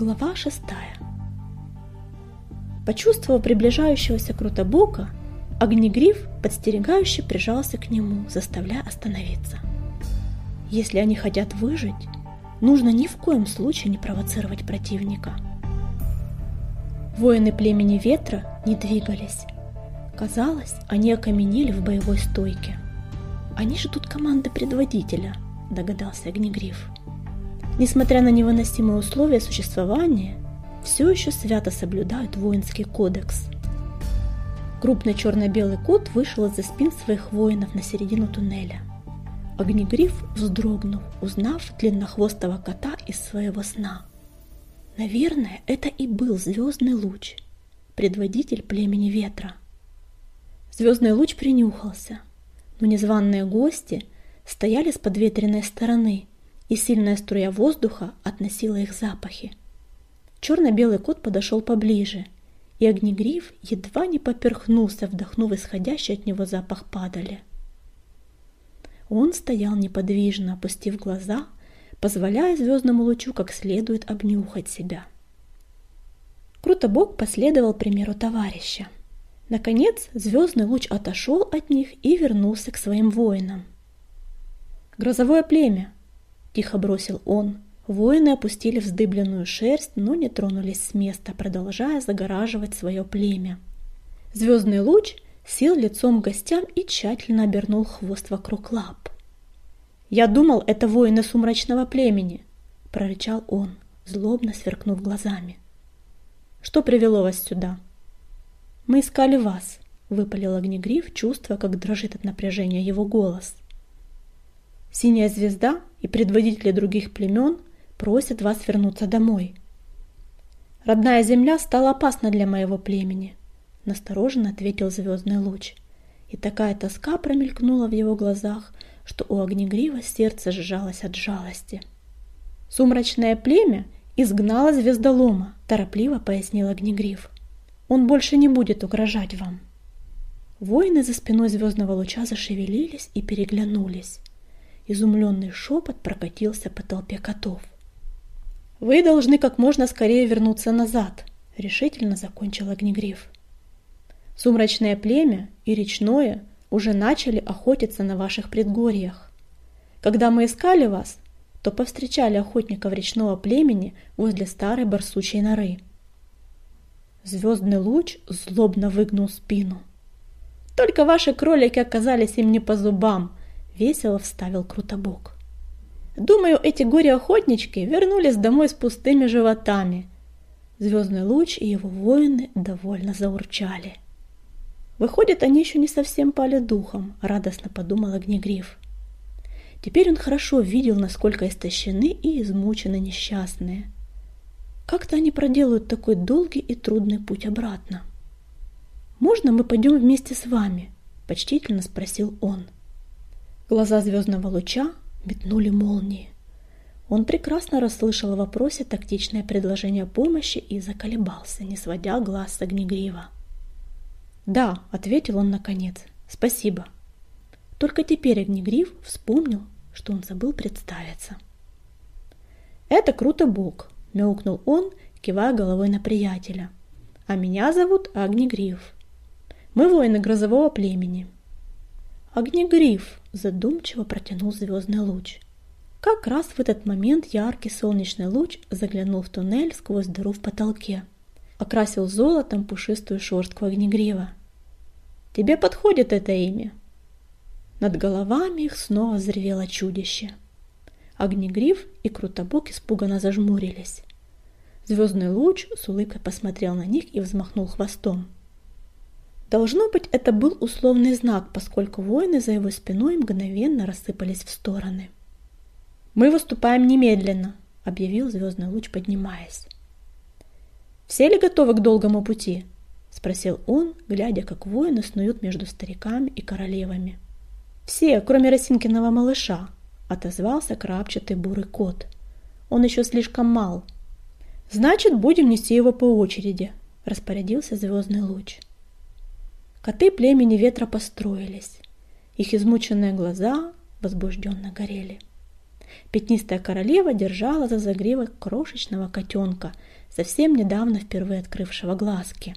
Глава шестая Почувствовав приближающегося Крутобока, Огнегриф подстерегающе прижался к нему, заставляя остановиться. Если они хотят выжить, нужно ни в коем случае не провоцировать противника. Воины племени Ветра не двигались. Казалось, они окаменели в боевой стойке. «Они ждут команды предводителя», – догадался Огнегриф. Несмотря на невыносимые условия существования, все еще свято соблюдают воинский кодекс. Крупный черно-белый кот вышел из-за спин своих воинов на середину туннеля. Огнегриф вздрогнул, узнав длиннохвостого кота из своего сна. Наверное, это и был звездный луч, предводитель племени ветра. Звездный луч принюхался, но незваные гости стояли с подветренной стороны – и сильная струя воздуха относила их запахи. Черно-белый кот подошел поближе, и огнегриф едва не поперхнулся, вдохнув исходящий от него запах падали. Он стоял неподвижно, опустив глаза, позволяя звездному лучу как следует обнюхать себя. Крутобок последовал примеру товарища. Наконец, звездный луч отошел от них и вернулся к своим воинам. «Грозовое племя!» — тихо бросил он. Воины опустили вздыбленную шерсть, но не тронулись с места, продолжая загораживать свое племя. Звездный луч сел лицом к гостям и тщательно обернул хвост вокруг лап. «Я думал, это воины сумрачного племени», — прорычал он, злобно сверкнув глазами. «Что привело вас сюда?» «Мы искали вас», — выпалил огнегриф, чувствуя, как дрожит от напряжения его голос. Синяя звезда и предводители других племен просят вас вернуться домой. Родная земля стала опасна для моего племени, настороженно ответил звездный луч. И такая тоска промелькнула в его глазах, что у Огнегрива сердце сжалось от жалости. Сумрачное племя изгнало звездолома, торопливо пояснил Огнегрив. Он больше не будет угрожать вам. Воины за спиной звездного луча зашевелились и переглянулись. Изумленный шепот прокатился по толпе котов. «Вы должны как можно скорее вернуться назад», — решительно закончил Огнегриф. «Сумрачное племя и речное уже начали охотиться на ваших предгорьях. Когда мы искали вас, то повстречали охотников речного племени возле старой барсучей норы. Звездный луч злобно выгнул спину. Только ваши кролики оказались им не по зубам, весело вставил Крутобок. Думаю, эти горе-охотнички вернулись домой с пустыми животами. Звездный луч и его воины довольно заурчали. Выходит, они еще не совсем пали духом, радостно подумал Огнегриф. Теперь он хорошо видел, насколько истощены и измучены несчастные. Как-то они проделают такой долгий и трудный путь обратно. «Можно мы пойдем вместе с вами?» – почтительно спросил он. – Глаза звездного луча метнули молнии. Он прекрасно расслышал в вопросе тактичное предложение помощи и заколебался, не сводя глаз с огнегрива. «Да», — ответил он наконец, — «спасибо». Только теперь огнегрив вспомнил, что он забыл представиться. «Это круто, Бог», — мяукнул он, кивая головой на приятеля. «А меня зовут Огнегриф. Мы воины грозового племени». «Огнегриф», задумчиво протянул звездный луч. Как раз в этот момент яркий солнечный луч заглянул в туннель сквозь дыру в потолке, окрасил золотом пушистую шерстку огнегрива. «Тебе подходит это имя?» Над головами их снова взревело чудище. Огнегриф и Крутобок испуганно зажмурились. Звездный луч с улыбкой посмотрел на них и взмахнул хвостом. Должно быть, это был условный знак, поскольку воины за его спиной мгновенно рассыпались в стороны. «Мы выступаем немедленно», — объявил звездный луч, поднимаясь. «Все ли готовы к долгому пути?» — спросил он, глядя, как воины снуют между стариками и королевами. «Все, кроме Росинкиного малыша», — отозвался крапчатый бурый кот. «Он еще слишком мал». «Значит, будем нести его по очереди», — распорядился звездный луч. Коты племени ветра построились. Их измученные глаза возбужденно горели. Пятнистая королева держала за загривок крошечного котенка, совсем недавно впервые открывшего глазки.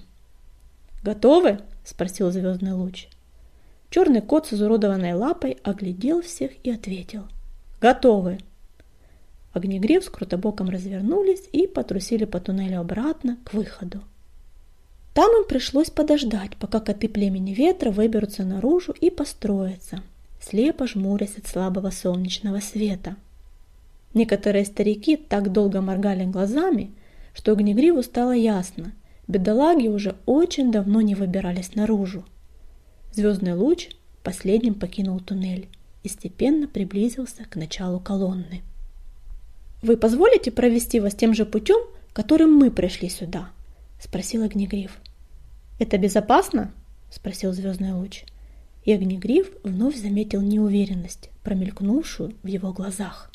«Готовы?» – спросил звездный луч. Черный кот с изуродованной лапой оглядел всех и ответил. «Готовы!» Огнегрив с Крутобоком развернулись и потрусили по туннелю обратно к выходу. Там им пришлось подождать, пока коты племени ветра выберутся наружу и построятся, слепо жмурясь от слабого солнечного света. Некоторые старики так долго моргали глазами, что Огнегриву стало ясно, бедолаги уже очень давно не выбирались наружу. Звездный луч последним покинул туннель и степенно приблизился к началу колонны. «Вы позволите провести вас тем же путем, которым мы пришли сюда?» – спросил Огнегриф. «Это безопасно?» – спросил звездный луч. И Огнегриф вновь заметил неуверенность, промелькнувшую в его глазах.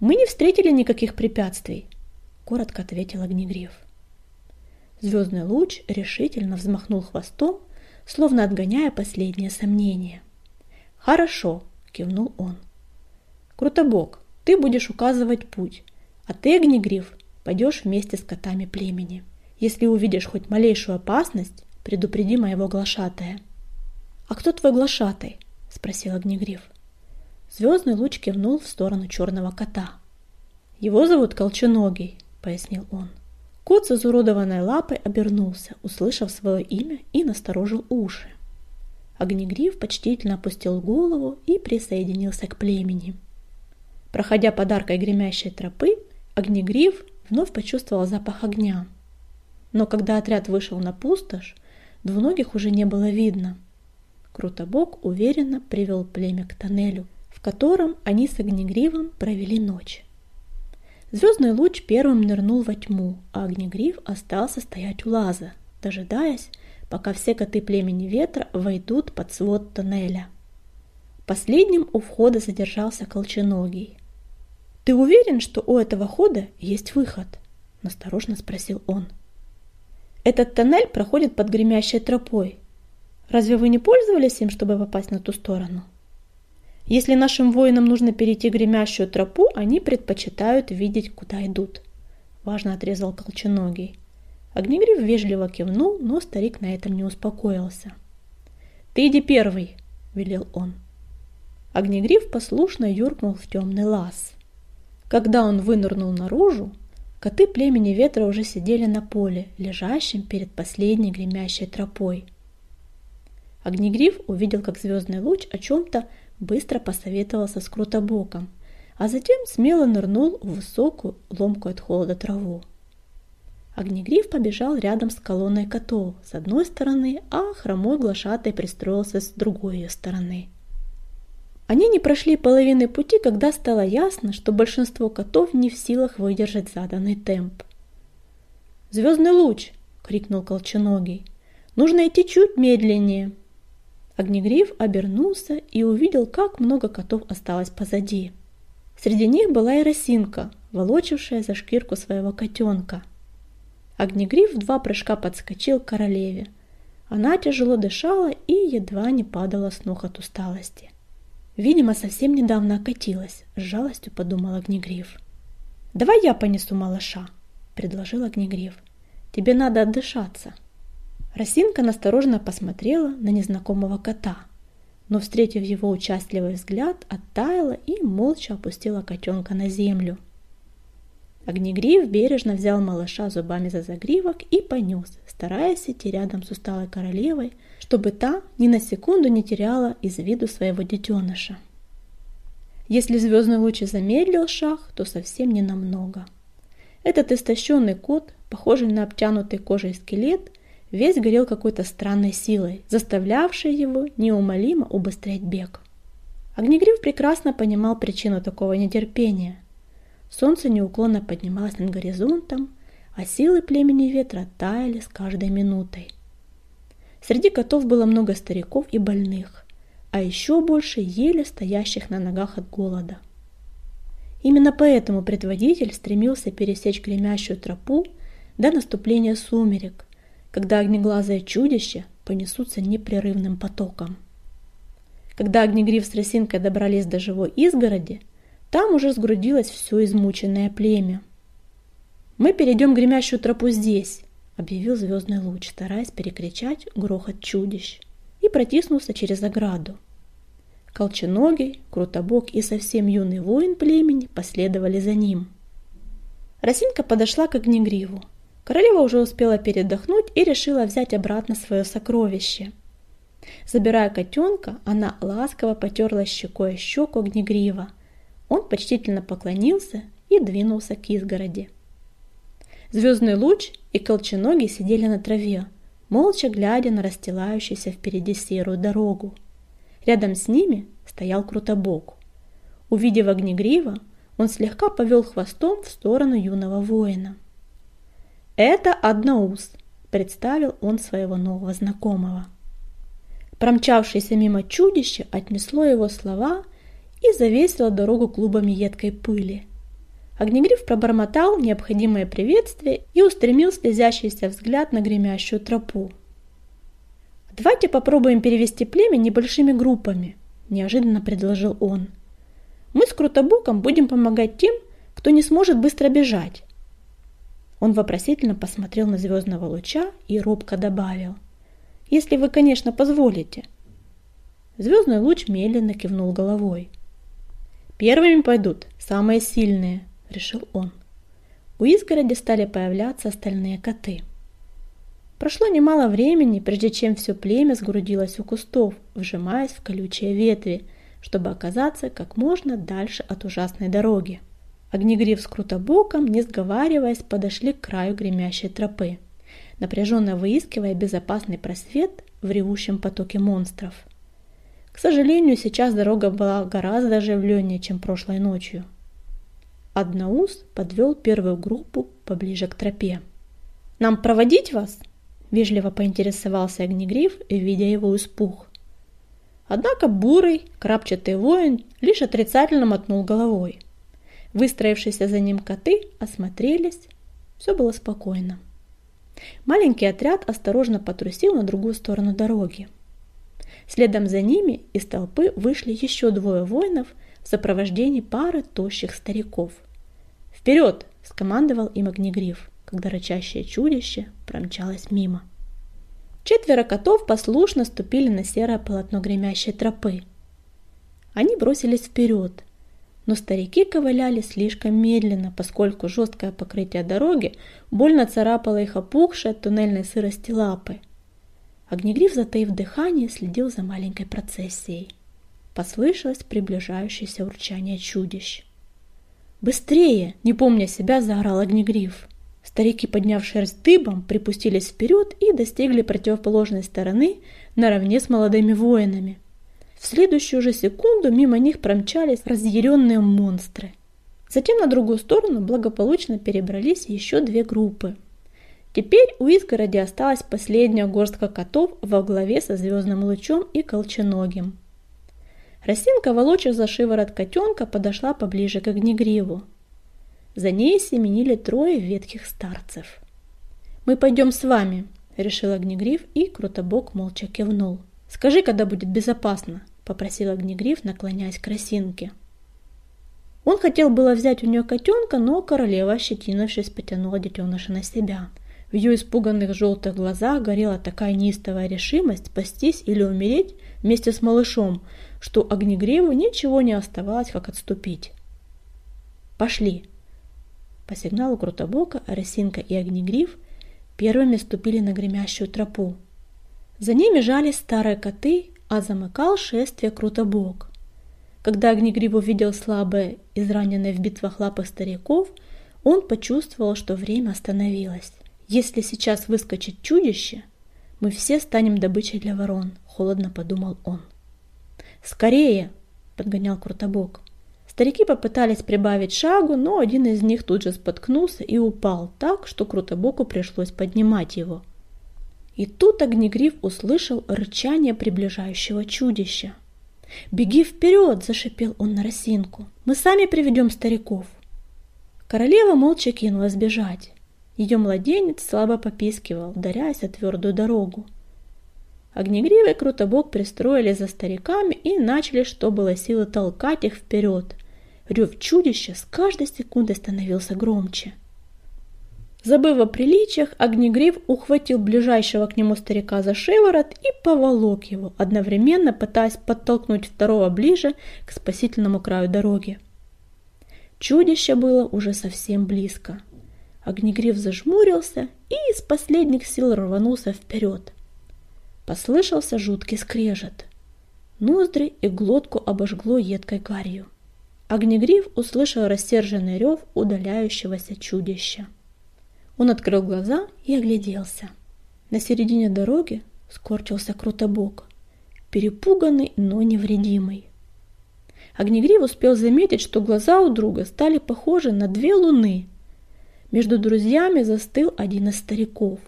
«Мы не встретили никаких препятствий», – коротко ответил Огнегриф. Звездный луч решительно взмахнул хвостом словно отгоняя последние сомнения. «Хорошо», – кивнул он. «Крутобок, ты будешь указывать путь, а ты, Огнегриф, пойдешь вместе с котами племени. Если увидишь хоть малейшую опасность, предупреди моего глашатая». «А кто твой глашатай?» – спросил Огнегриф. Звездный луч кивнул в сторону черного кота. «Его зовут Колченогий», – пояснил он. Кот с изуродованной лапой обернулся, услышав свое имя, и насторожил уши. Огнегриф почтительно опустил голову и присоединился к племени. Проходя подаркой гремящей тропы, Огнегриф вновь почувствовал запах огня. Но когда отряд вышел на пустошь, двуногих уже не было видно. Крутобок уверенно привел племя к тоннелю, в котором они с Огнегривом провели ночь. Звездный луч первым нырнул во тьму, а Огнегриф остался стоять у лаза, дожидаясь, пока все коты племени ветра войдут под свод тоннеля. Последним у входа задержался Колченогий. «Ты уверен, что у этого хода есть выход?» – насторожно спросил он. «Этот тоннель проходит под гремящей тропой. Разве вы не пользовались им, чтобы попасть на ту сторону?» Если нашим воинам нужно перейти гремящую тропу, они предпочитают видеть, куда идут. Важно отрезал колченогий. Огнегриф вежливо кивнул, но старик на этом не успокоился. «Ты иди первый!» – велел он. Огнегриф послушно юркнул в темный лаз. Когда он вынырнул наружу, коты племени ветра уже сидели на поле, лежащем перед последней гремящей тропой. Огнегриф увидел, как звездный луч о чем-то быстро посоветовался с Крутобоком, а затем смело нырнул в высокую, ломкую от холода траву. Огнегриф побежал рядом с колонной котов с одной стороны, а хромой глашатай пристроился с другой ее стороны. Они не прошли половины пути, когда стало ясно, что большинство котов не в силах выдержать заданный темп. «Звездный луч!» — крикнул Колченогий. «Нужно идти чуть медленнее!» Огнегриф обернулся и увидел, как много котов осталось позади. Среди них была и росинка, волочившая за шкирку своего котенка. Огнегриф в два прыжка подскочил к королеве. Она тяжело дышала и едва не падала с ног от усталости. Видимо, совсем недавно окатилась, с жалостью подумал Огнегриф. «Давай я понесу малыша», — предложил Огнегриф. «Тебе надо отдышаться». Росинка настороженно посмотрела на незнакомого кота, но, встретив его участливый взгляд, оттаяла и молча опустила котенка на землю. Огнегриф бережно взял малыша зубами за загривок и понес, стараясь идти рядом с усталой королевой, чтобы та ни на секунду не теряла из виду своего детеныша. Если звездный луч замедлил шаг, то совсем не намного. Этот истощенный кот, похожий на обтянутый кожей скелет, весь горел какой-то странной силой, заставлявшей его неумолимо убыстрять бег. Огнегриф прекрасно понимал причину такого нетерпения. Солнце неуклонно поднималось над горизонтом, а силы племени ветра таяли с каждой минутой. Среди котов было много стариков и больных, а еще больше еле стоящих на ногах от голода. Именно поэтому предводитель стремился пересечь гремящую тропу до наступления сумерек, когда огнеглазое чудище понесутся непрерывным потоком. Когда огнегриф с росинкой добрались до живой изгороди, Там уже сгрудилось все измученное племя. «Мы перейдем гремящую тропу здесь», — объявил звездный луч, стараясь перекричать грохот чудищ, и протиснулся через ограду. Колченогий, Крутобок и совсем юный воин племени последовали за ним. Росинка подошла к огнегриву. Королева уже успела передохнуть и решила взять обратно свое сокровище. Забирая котенка, она ласково потерла щекой щеку огнегрива. Он почтительно поклонился и двинулся к изгороди. Звездный луч и колченогий сидели на траве, молча глядя на расстилающуюся впереди серую дорогу. Рядом с ними стоял Крутобок. Увидев огнегрива, он слегка повел хвостом в сторону юного воина. «Это Одноус», – представил он своего нового знакомого. Промчавшееся мимо чудище отнесло его слова и завесило дорогу клубами едкой пыли. Огнегриф пробормотал необходимое приветствие и устремил слезящийся взгляд на гремящую тропу. «Давайте попробуем перевести племя небольшими группами», – неожиданно предложил он. «Мы с Крутобуком будем помогать тем, кто не сможет быстро бежать». Он вопросительно посмотрел на звездного луча и робко добавил. «Если вы, конечно, позволите». Звездный луч медленно кивнул головой. «Первыми пойдут самые сильные», – решил он. У изгороди стали появляться остальные коты – Прошло немало времени, прежде чем все племя сгрудилось у кустов, вжимаясь в колючие ветви, чтобы оказаться как можно дальше от ужасной дороги. Огнегрив с Крутобоком, не сговариваясь, подошли к краю гремящей тропы, напряженно выискивая безопасный просвет в ревущем потоке монстров. К сожалению, сейчас дорога была гораздо оживленнее, чем прошлой ночью. Одноус подвел первую группу поближе к тропе. «Нам проводить вас?» Вежливо поинтересовался Огнегриф, видя его испуг. Однако бурый, крапчатый воин лишь отрицательно мотнул головой. Выстроившиеся за ним коты осмотрелись, все было спокойно. Маленький отряд осторожно потрусил на другую сторону дороги. Следом за ними из толпы вышли еще двое воинов в сопровождении пары тощих стариков. «Вперед!» – скомандовал им Огнегриф когда рычащее чудище промчалось мимо. Четверо котов послушно ступили на серое полотно гремящей тропы. Они бросились вперед, но старики ковыляли слишком медленно, поскольку жесткое покрытие дороги больно царапало их опухшие от туннельной сырости лапы. Огнегриф, затаив дыхание, следил за маленькой процессией. Послышалось приближающееся урчание чудищ. «Быстрее!» – не помня себя, заорал Огнегриф. Старики, подняв шерсть дыбом, припустились вперед и достигли противоположной стороны наравне с молодыми воинами. В следующую же секунду мимо них промчались разъяренные монстры. Затем на другую сторону благополучно перебрались еще две группы. Теперь у изгороди осталась последняя горстка котов во главе со звездным лучом и колченогим. Росинка, волоча за шиворот котенка, подошла поближе к огнегриву. За ней семенили трое ветхих старцев. «Мы пойдем с вами», — решил Огнегриф, и Крутобок молча кивнул. «Скажи, когда будет безопасно», — попросил Огнегриф, наклоняясь к росинке. Он хотел было взять у нее котенка, но королева, ощетинившись, потянула детеныша на себя. В ее испуганных желтых глазах горела такая неистовая решимость спастись или умереть вместе с малышом, что Огнегриву ничего не оставалось, как отступить. «Пошли», по сигналу Крутобока, Росинка и Огнегриф первыми ступили на гремящую тропу. За ними жались старые коты, а замыкал шествие Крутобок. Когда Огнегриф увидел слабые, израненные в битвах лапы стариков, он почувствовал, что время остановилось. Если сейчас выскочит чудище, мы все станем добычей для ворон, холодно подумал он. Скорее, подгонял Крутобок. Старики попытались прибавить шагу, но один из них тут же споткнулся и упал так, что Крутобоку пришлось поднимать его. И тут Огнегриф услышал рычание приближающего чудища. «Беги вперед!» – зашипел он на росинку. «Мы сами приведем стариков!» Королева молча кинулась бежать. Ее младенец слабо попискивал, ударяясь о твердую дорогу. Огнегривый Крутобок пристроили за стариками и начали, что было силы, толкать их вперед – Рев чудища с каждой секундой становился громче. Забыв о приличиях, Огнегрив ухватил ближайшего к нему старика за шиворот и поволок его, одновременно пытаясь подтолкнуть второго ближе к спасительному краю дороги. Чудище было уже совсем близко. Огнегрив зажмурился и из последних сил рванулся вперед. Послышался жуткий скрежет. Ноздри и глотку обожгло едкой гарью. Огнегрив услышал рассерженный рев удаляющегося чудища. Он открыл глаза и огляделся. На середине дороги скорчился Крутобок, перепуганный, но невредимый. Огнегрив успел заметить, что глаза у друга стали похожи на две луны. Между друзьями застыл один из стариков.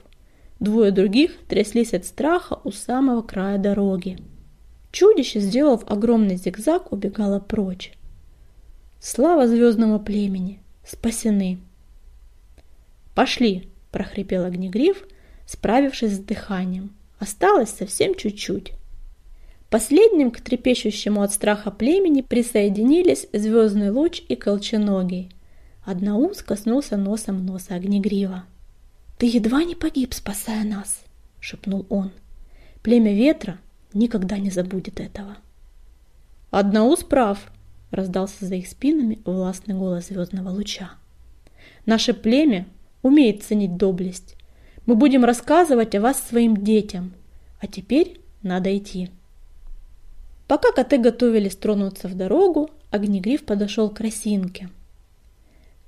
Двое других тряслись от страха у самого края дороги. Чудище, сделав огромный зигзаг, убегало прочь. Слава звездному племени! Спасены! «Пошли!» – прохрипел Огнегриф, справившись с дыханием. Осталось совсем чуть-чуть. Последним к трепещущему от страха племени присоединились Звездный Луч и Колченогий. Одноус коснулся носом носа Огнегрива. «Ты едва не погиб, спасая нас!» – шепнул он. «Племя Ветра никогда не забудет этого!» «Одноус прав!» – раздался за их спинами властный голос Звездного Луча. «Наше племя умеет ценить доблесть. Мы будем рассказывать о вас своим детям. А теперь надо идти». Пока коты готовились тронуться в дорогу, Огнегриф подошел к росинке.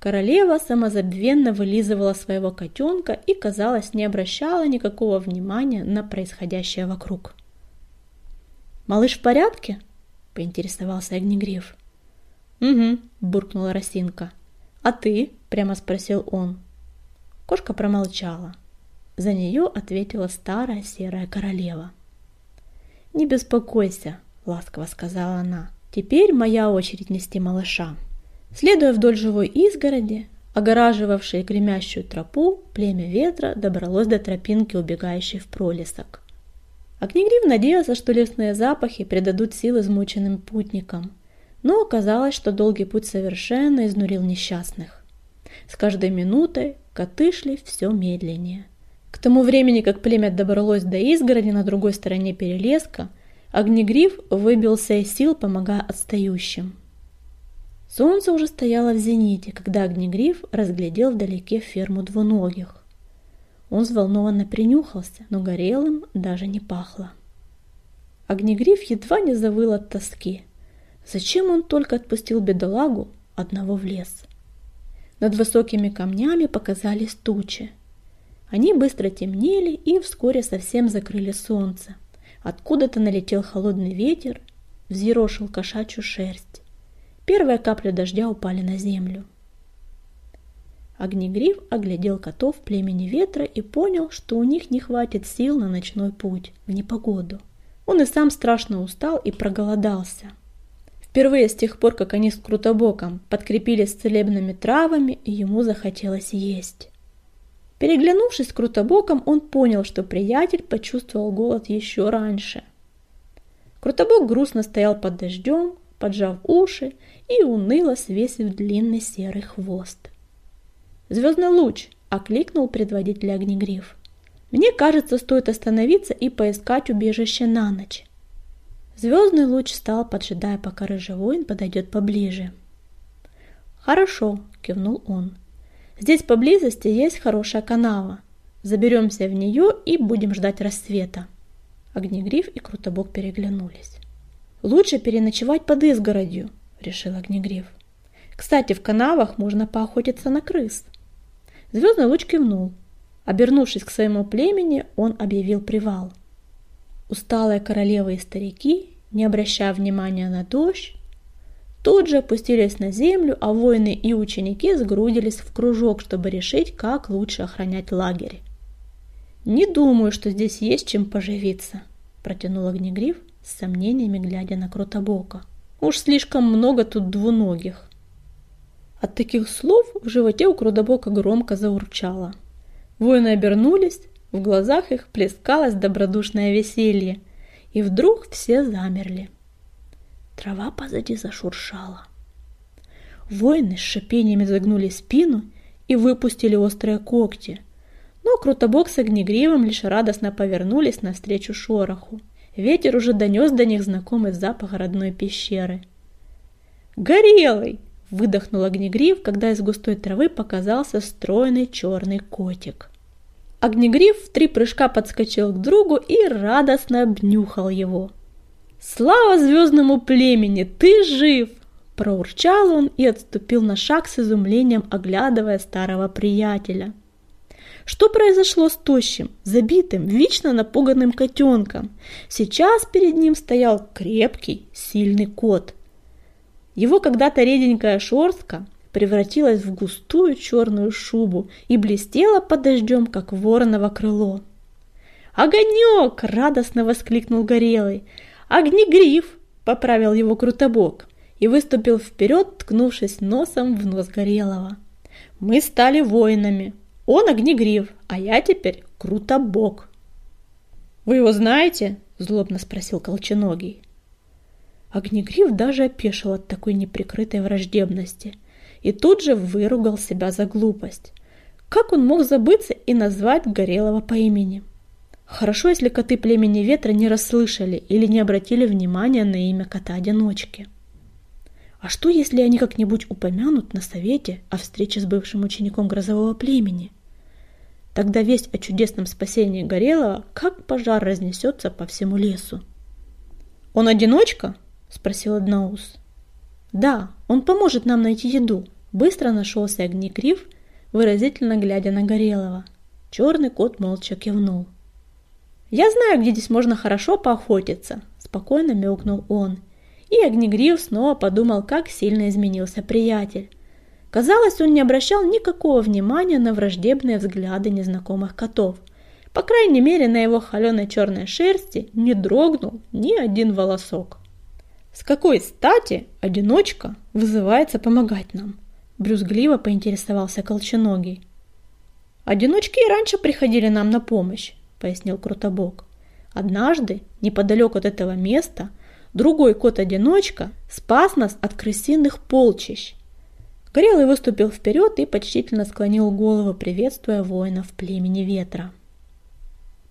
Королева самозабвенно вылизывала своего котенка и, казалось, не обращала никакого внимания на происходящее вокруг. «Малыш в порядке?» – поинтересовался Огнегриф. «Угу», – буркнула Росинка. «А ты?» – прямо спросил он. Кошка промолчала. За нее ответила старая серая королева. «Не беспокойся», — ласково сказала она. «Теперь моя очередь нести малыша». Следуя вдоль живой изгороди, огораживавшей гремящую тропу, племя ветра добралось до тропинки, убегающей в пролесок. Огнегрив надеялся, что лесные запахи придадут сил измученным путникам, но оказалось, что долгий путь совершенно изнурил несчастных. С каждой минутой коты шли все медленнее. К тому времени, как племя добралось до изгороди на другой стороне перелеска, Огнегриф выбился из сил, помогая отстающим. Солнце уже стояло в зените, когда Огнегриф разглядел вдалеке ферму двуногих. Он взволнованно принюхался, но горелым даже не пахло. Огнегриф едва не завыл от тоски. Зачем он только отпустил бедолагу одного в лес? Над высокими камнями показались тучи. Они быстро темнели и вскоре совсем закрыли солнце. Откуда-то налетел холодный ветер, взъерошил кошачью шерсть. Первые капли дождя упали на землю. Огнегриф оглядел котов племени ветра и понял, что у них не хватит сил на ночной путь в непогоду. Он и сам страшно устал и проголодался. Впервые с тех пор, как они с Крутобоком подкрепились целебными травами, ему захотелось есть. Переглянувшись с Крутобоком, он понял, что приятель почувствовал голод еще раньше. Крутобок грустно стоял под дождем, поджав уши и уныло свесив длинный серый хвост. «Звездный луч!» – окликнул предводитель Огнегриф. «Мне кажется, стоит остановиться и поискать убежище на ночь». Звездный луч стал, поджидая, пока рыжий воин подойдет поближе. «Хорошо», – кивнул он. Здесь поблизости есть хорошая канава. Заберемся в нее и будем ждать рассвета. Огнегриф и Крутобок переглянулись. «Лучше переночевать под изгородью», — решил Огнегриф. «Кстати, в канавах можно поохотиться на крыс». Звездный луч кивнул. Обернувшись к своему племени, он объявил привал. Усталые королевы и старики, не обращая внимания на дождь, тут же опустились на землю, а воины и ученики сгрудились в кружок, чтобы решить, как лучше охранять лагерь. «Не думаю, что здесь есть чем поживиться», – протянул Огнегриф с сомнениями, глядя на Крутобока. «Уж слишком много тут двуногих». От таких слов в животе у Крутобока громко заурчало. Воины обернулись, в глазах их плескалось добродушное веселье, и вдруг все замерли. Трава позади зашуршала. Воины с шипением изогнули спину и выпустили острые когти. Но Крутобок с Огнегривом лишь радостно повернулись навстречу шороху. Ветер уже донес до них знакомый запах родной пещеры. «Горелый!» – выдохнул Огнегрив, когда из густой травы показался стройный черный котик. Огнегриф в три прыжка подскочил к другу и радостно обнюхал его. «Слава звездному племени, ты жив!» Проурчал он и отступил на шаг с изумлением, оглядывая старого приятеля. Что произошло с тощим, забитым, вечно напуганным котенком? Сейчас перед ним стоял крепкий, сильный кот. Его когда-то реденькая шерстка превратилась в густую черную шубу и блестела под дождем, как вороново крыло. «Огонек!» – радостно воскликнул Горелый. «Огнегриф!» – поправил его Крутобок и выступил вперед, ткнувшись носом в нос Горелого. «Мы стали воинами. Он Огнегриф, а я теперь Крутобок». «Вы его знаете?» – злобно спросил Колченогий. Огнегриф даже опешил от такой неприкрытой враждебности – и тут же выругал себя за глупость. Как он мог забыться и назвать Горелого по имени? Хорошо, если коты племени ветра не расслышали или не обратили внимания на имя кота-одиночки. А что, если они как-нибудь упомянут на совете о встрече с бывшим учеником грозового племени? Тогда весть о чудесном спасении Горелого как пожар разнесется по всему лесу. «Он одиночка?» – спросил Одноус. «Да, он поможет нам найти еду», – быстро нашелся Огнекрив, выразительно глядя на Горелого. Черный кот молча кивнул. «Я знаю, где здесь можно хорошо поохотиться», – спокойно мяукнул он. И Огнегрив снова подумал, как сильно изменился приятель. Казалось, он не обращал никакого внимания на враждебные взгляды незнакомых котов. По крайней мере, на его холеной черной шерсти не дрогнул ни один волосок. С какой стати одиночка вызывается помогать нам? Брюзгливо поинтересовался Колченогий. Одиночки и раньше приходили нам на помощь, пояснил Крутобок. Однажды, неподалеку от этого места, другой кот-одиночка спас нас от крысиных полчищ. Горелый выступил вперед и почтительно склонил голову, приветствуя воинов племени ветра.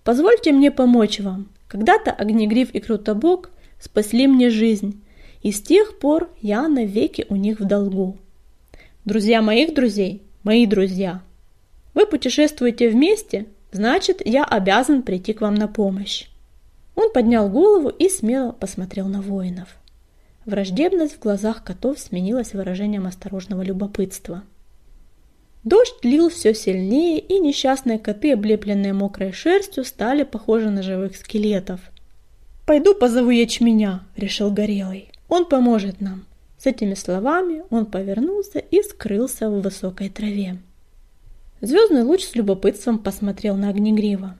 «Позвольте мне помочь вам. Когда-то Огнегриф и Крутобок – спасли мне жизнь, и с тех пор я навеки у них в долгу. Друзья моих друзей – мои друзья. Вы путешествуете вместе, значит, я обязан прийти к вам на помощь. Он поднял голову и смело посмотрел на воинов. Враждебность в глазах котов сменилась выражением осторожного любопытства. Дождь лил все сильнее, и несчастные коты, облепленные мокрой шерстью, стали похожи на живых скелетов – «Пойду позову ячменя», — решил Горелый. «Он поможет нам». С этими словами он повернулся и скрылся в высокой траве. Звездный луч с любопытством посмотрел на Огнегрива.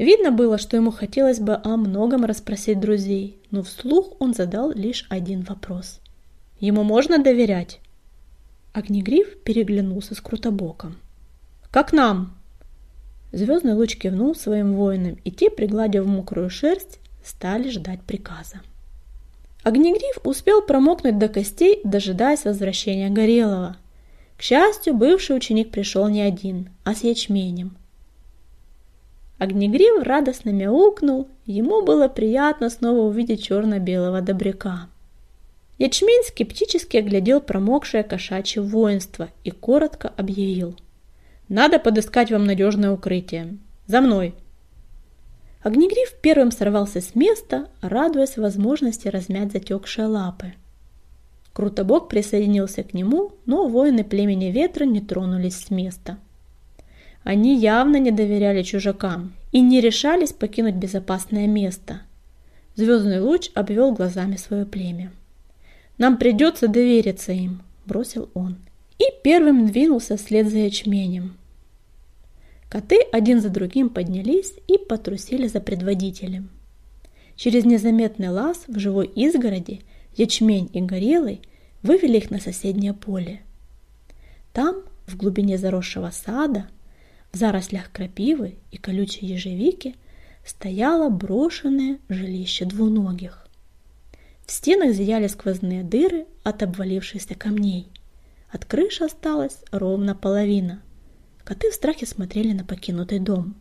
Видно было, что ему хотелось бы о многом расспросить друзей, но вслух он задал лишь один вопрос. «Ему можно доверять?» Огнегриф переглянулся с Крутобоком. «Как нам?» Звездный луч кивнул своим воинам, и те, пригладив мокрую шерсть, стали ждать приказа. Огнегриф успел промокнуть до костей, дожидаясь возвращения Горелого. К счастью, бывший ученик пришел не один, а с ячменем. Огнегриф радостно мяукнул, ему было приятно снова увидеть черно-белого добряка. Ячмень скептически оглядел промокшее кошачье воинство и коротко объявил. «Надо подыскать вам надежное укрытие. За мной!» Огнегриф первым сорвался с места, радуясь возможности размять затекшие лапы. Крутобок присоединился к нему, но воины племени ветра не тронулись с места. Они явно не доверяли чужакам и не решались покинуть безопасное место. Звездный луч обвел глазами свое племя. «Нам придется довериться им», – бросил он. И первым двинулся вслед за ячменем. Коты один за другим поднялись и потрусили за предводителем. Через незаметный лаз в живой изгороди ячмень и горелый вывели их на соседнее поле. Там, в глубине заросшего сада, в зарослях крапивы и колючей ежевики, стояло брошенное жилище двуногих. В стенах зияли сквозные дыры от обвалившихся камней. От крыши осталась ровно половина. Коты в страхе смотрели на покинутый дом.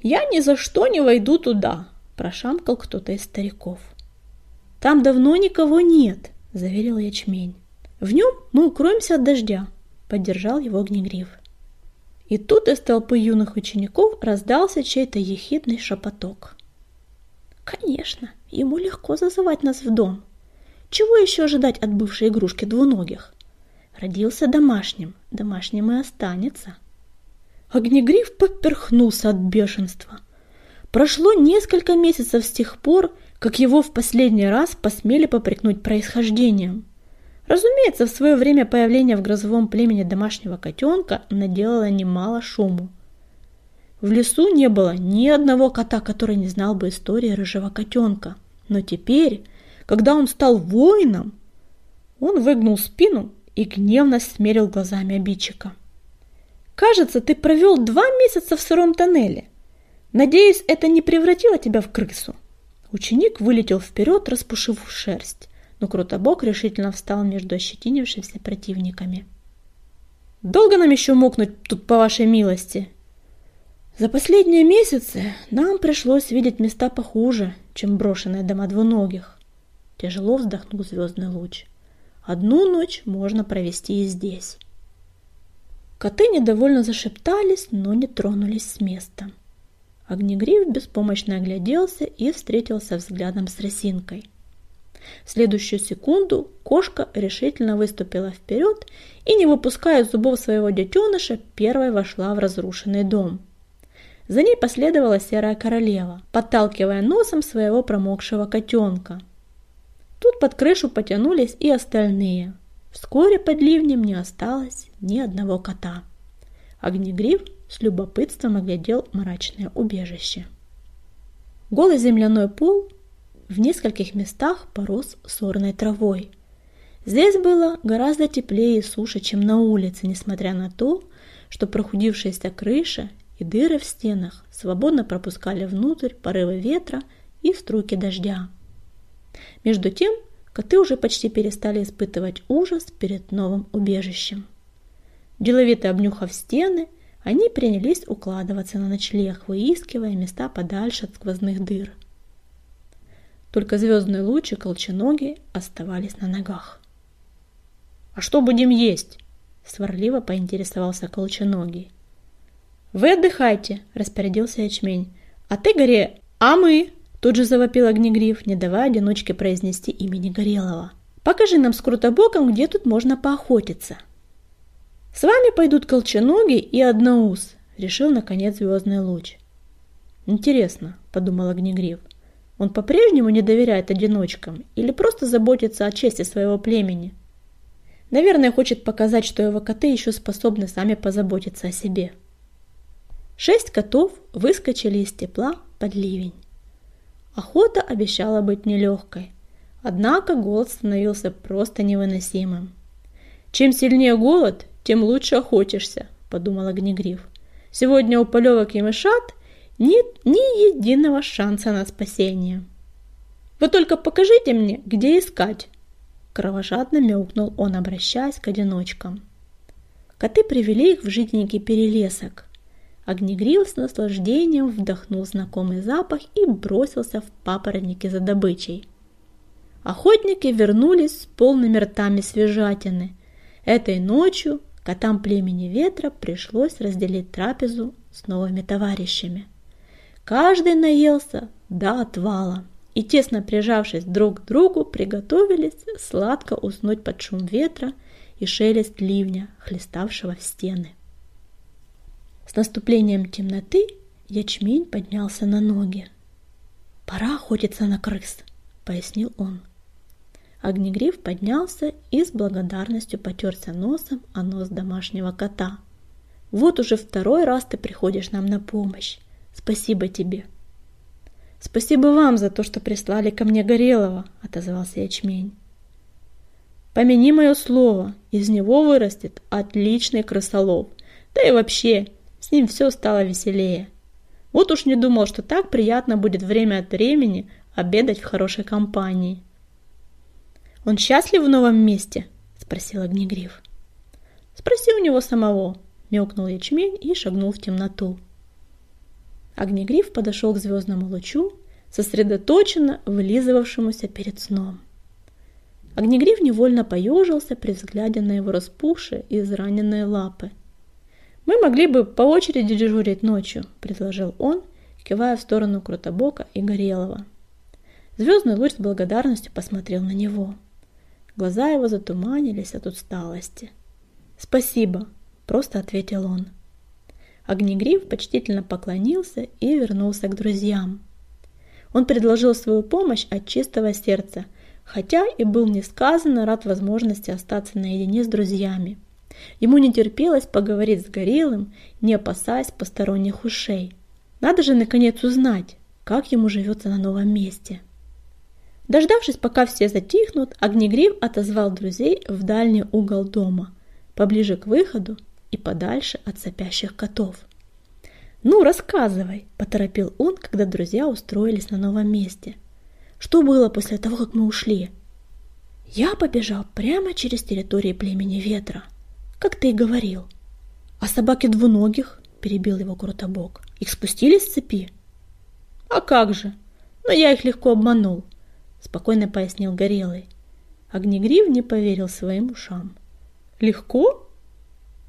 «Я ни за что не войду туда!» – прошамкал кто-то из стариков. «Там давно никого нет!» – заверил ячмень. «В нем мы укроемся от дождя!» – поддержал его огнегриф. И тут из толпы юных учеников раздался чей-то ехидный шепоток. «Конечно, ему легко зазывать нас в дом. Чего еще ожидать от бывшей игрушки двуногих? Родился домашним, домашним и останется». Огнегриф поперхнулся от бешенства. Прошло несколько месяцев с тех пор, как его в последний раз посмели попрекнуть происхождением. Разумеется, в свое время появление в грозовом племени домашнего котенка наделало немало шуму. В лесу не было ни одного кота, который не знал бы истории рыжего котенка. Но теперь, когда он стал воином, он выгнул спину и гневно смерил глазами обидчика. Кажется, ты провел два месяца в сыром тоннеле. Надеюсь, это не превратило тебя в крысу. Ученик вылетел вперед, распушив шерсть, но Крутобок решительно встал между ощетинившимися противниками. «Долго нам еще мокнуть тут, по вашей милости?» «За последние месяцы нам пришлось видеть места похуже, чем брошенные дома двуногих». Тяжело вздохнул звездный луч. «Одну ночь можно провести и здесь». Коты недовольно зашептались, но не тронулись с места. Огнегриф беспомощно огляделся и встретился взглядом с росинкой. В следующую секунду кошка решительно выступила вперед и, не выпуская зубов своего детеныша, первой вошла в разрушенный дом. За ней последовала серая королева, подталкивая носом своего промокшего котенка. Тут под крышу потянулись и остальные – Вскоре под ливнем не осталось ни одного кота. Огнегриф с любопытством оглядел мрачное убежище. Голый земляной пол в нескольких местах порос сорной травой. Здесь было гораздо теплее и суше, чем на улице, несмотря на то, что прохудившаяся крыша и дыры в стенах свободно пропускали внутрь порывы ветра и струйки дождя. Между тем коты уже почти перестали испытывать ужас перед новым убежищем. Деловито обнюхав стены, они принялись укладываться на ночлег, выискивая места подальше от сквозных дыр. Только звездные лучи колченоги оставались на ногах. «А что будем есть?» – сварливо поинтересовался колченогий. «Вы отдыхайте», – распорядился ячмень. «А ты, Горе, а мы?» Тут же завопил Огнегриф, не давая одиночке произнести имени Горелого. «Покажи нам с Крутобоком, где тут можно поохотиться». «С вами пойдут Колченогий и Одноус», — решил, наконец, Звездный Луч. «Интересно», — подумал Огнегриф, — «он по-прежнему не доверяет одиночкам или просто заботится о чести своего племени?» Наверное, хочет показать, что его коты еще способны сами позаботиться о себе. Шесть котов выскочили из тепла под ливень. Охота обещала быть нелегкой. Однако голод становился просто невыносимым. «Чем сильнее голод, тем лучше охотишься», – подумал Огнегриф. «Сегодня у полевок и мышат нет ни единого шанса на спасение». «Вы только покажите мне, где искать», – кровожадно мяукнул он, обращаясь к одиночкам. Коты привели их в жиденький перелесок. Огнегрил с наслаждением вдохнул знакомый запах и бросился в папоротники за добычей. Охотники вернулись с полными ртами свежатины. Этой ночью котам племени ветра пришлось разделить трапезу с новыми товарищами. Каждый наелся до отвала и, тесно прижавшись друг к другу, приготовились сладко уснуть под шум ветра и шелест ливня, хлеставшего в стены. С наступлением темноты ячмень поднялся на ноги. «Пора охотиться на крыс», — пояснил он. Огнегриф поднялся и с благодарностью потерся носом о нос домашнего кота. «Вот уже второй раз ты приходишь нам на помощь. Спасибо тебе!» «Спасибо вам за то, что прислали ко мне Горелого», — отозвался ячмень. «Помяни мое слово, из него вырастет отличный крысолов. Да и вообще, с ним все стало веселее. Вот уж не думал, что так приятно будет время от времени обедать в хорошей компании. «Он счастлив в новом месте?» – спросил Огнегриф. «Спроси у него самого», — мяукнул ячмень и шагнул в темноту. Огнегриф подошел к звездному лучу, сосредоточенно вылизывавшемуся перед сном. Огнегриф невольно поежился при взгляде на его распухшие и израненные лапы. «Мы могли бы по очереди дежурить ночью», — предложил он, кивая в сторону Крутобока и Горелого. Звездный луч с благодарностью посмотрел на него. Глаза его затуманились от усталости. «Спасибо», — просто ответил он. Огнегриф почтительно поклонился и вернулся к друзьям. Он предложил свою помощь от чистого сердца, хотя и был несказанно рад возможности остаться наедине с друзьями. Ему не терпелось поговорить с Горелым, не опасаясь посторонних ушей. Надо же наконец узнать, как ему живется на новом месте. Дождавшись, пока все затихнут, Огнегрив отозвал друзей в дальний угол дома, поближе к выходу и подальше от сопящих котов. «Ну, рассказывай!» – поторопил он, когда друзья устроились на новом месте. «Что было после того, как мы ушли?» «Я побежал прямо через территорию племени Ветра, как ты и говорил. А собаки двуногих?» – перебил его Крутобок. «Их спустили с цепи?» «А как же! Но я их легко обманул. — спокойно пояснил Горелый. Огнегрив не поверил своим ушам. «Легко?»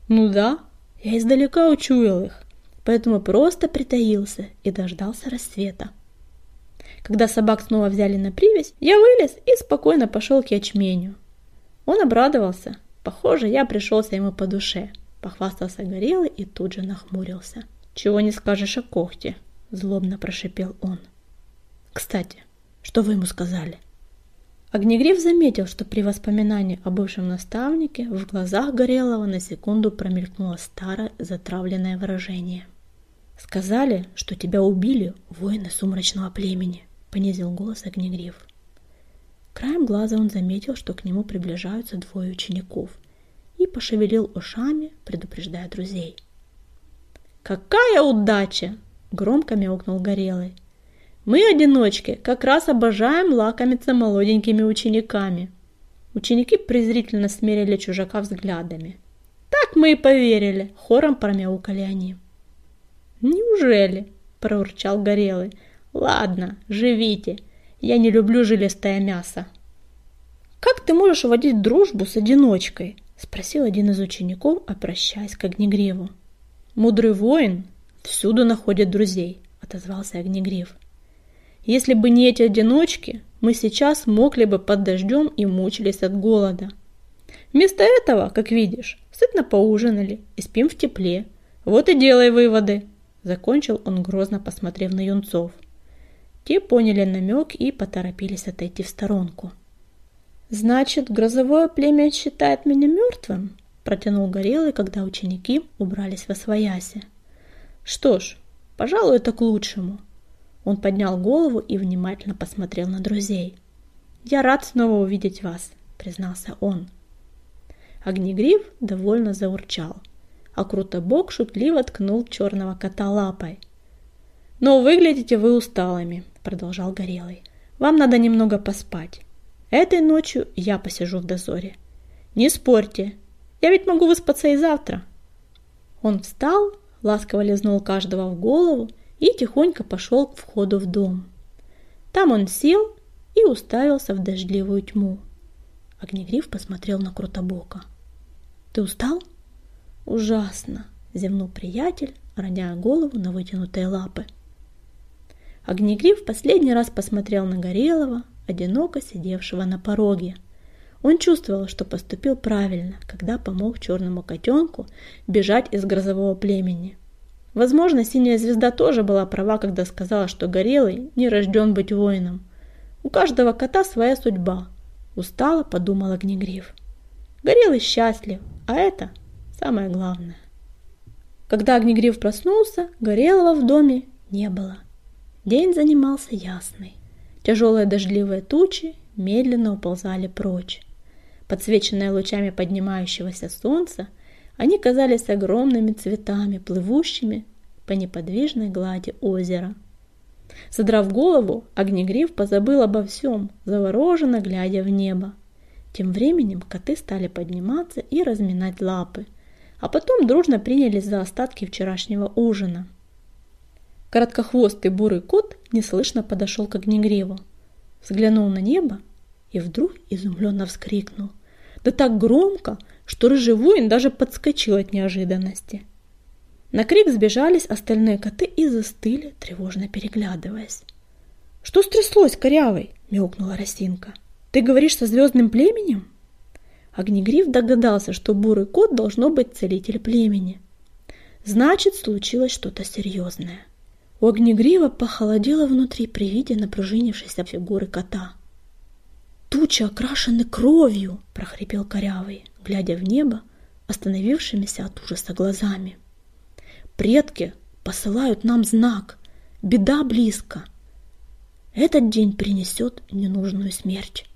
«Ну да, я издалека учуял их, поэтому просто притаился и дождался рассвета. Когда собак снова взяли на привязь, я вылез и спокойно пошел к ячменю. Он обрадовался. Похоже, я пришелся ему по душе. Похвастался Горелый и тут же нахмурился. «Чего не скажешь о когте?» – злобно прошипел он. «Кстати, что вы ему сказали?» Огнегриф заметил, что при воспоминании о бывшем наставнике в глазах Горелого на секунду промелькнуло старое затравленное выражение. «Сказали, что тебя убили воины сумрачного племени», — понизил голос Огнегриф. Краем глаза он заметил, что к нему приближаются двое учеников, и пошевелил ушами, предупреждая друзей. «Какая удача!» — громко мяукнул Горелый. Мы, одиночки, как раз обожаем лакомиться молоденькими учениками. Ученики презрительно смерили чужака взглядами. Так мы и поверили, хором промяукали они. Неужели? проурчал Горелый. Ладно, живите. Я не люблю жилистое мясо. Как ты можешь водить дружбу с одиночкой? Спросил один из учеников, обращаясь к Огнегриву. Мудрый воин всюду находит друзей, отозвался Огнегрив. Если бы не эти одиночки, мы сейчас мокли бы под дождем и мучились от голода. Вместо этого, как видишь, сытно поужинали и спим в тепле. Вот и делай выводы. Закончил он грозно, посмотрев на юнцов. Те поняли намек и поторопились отойти в сторонку. «Значит, грозовое племя считает меня мертвым?» протянул Горелый, когда ученики убрались во свояси. «Что ж, пожалуй, это к лучшему. Он поднял голову и внимательно посмотрел на друзей. «Я рад снова увидеть вас», — признался он. Огнегриф довольно заурчал, а Крутобок шутливо ткнул черного кота лапой. «Но выглядите вы усталыми», — продолжал Горелый. «Вам надо немного поспать. Этой ночью я посижу в дозоре. Не спорьте, я ведь могу выспаться и завтра». Он встал, ласково лизнул каждого в голову и тихонько пошел к входу в дом. Там он сел и уставился в дождливую тьму. Огнегриф посмотрел на Крутобока. «Ты устал?» «Ужасно!» – зевнул приятель, роняя голову на вытянутые лапы. Огнегриф последний раз посмотрел на Горелого, одиноко сидевшего на пороге. Он чувствовал, что поступил правильно, когда помог черному котенку бежать из грозового племени. Возможно, синяя звезда тоже была права, когда сказала, что Горелый не рожден быть воином. У каждого кота своя судьба. Устало подумал Огнегриф. Горелый счастлив, а это самое главное. Когда Огнегриф проснулся, Горелого в доме не было. День занимался ясный. Тяжелые дождливые тучи медленно уползали прочь. Подсвеченные лучами поднимающегося солнца, они казались огромными цветами, плывущими по неподвижной глади озера. Задрав голову, Огнегриф позабыл обо всем, завороженно глядя в небо. Тем временем коты стали подниматься и разминать лапы, а потом дружно принялись за остатки вчерашнего ужина. Короткохвостый бурый кот неслышно подошел к огнегриву, взглянул на небо и вдруг изумленно вскрикнул. Да так громко, что рыжий воин даже подскочил от неожиданности. На крик сбежались остальные коты и застыли, тревожно переглядываясь. «Что стряслось, корявый?» – мяукнула Росинка. «Ты говоришь со звездным племенем?» Огнегриф догадался, что бурый кот должно быть целитель племени. Значит, случилось что-то серьезное. У Огнегрива похолодело внутри при виде напружинившейся фигуры кота. «Тучи окрашены кровью!» – прохрипел корявый, глядя в небо, остановившимися от ужаса глазами. «Предки посылают нам знак. Беда близко. Этот день принесет ненужную смерть».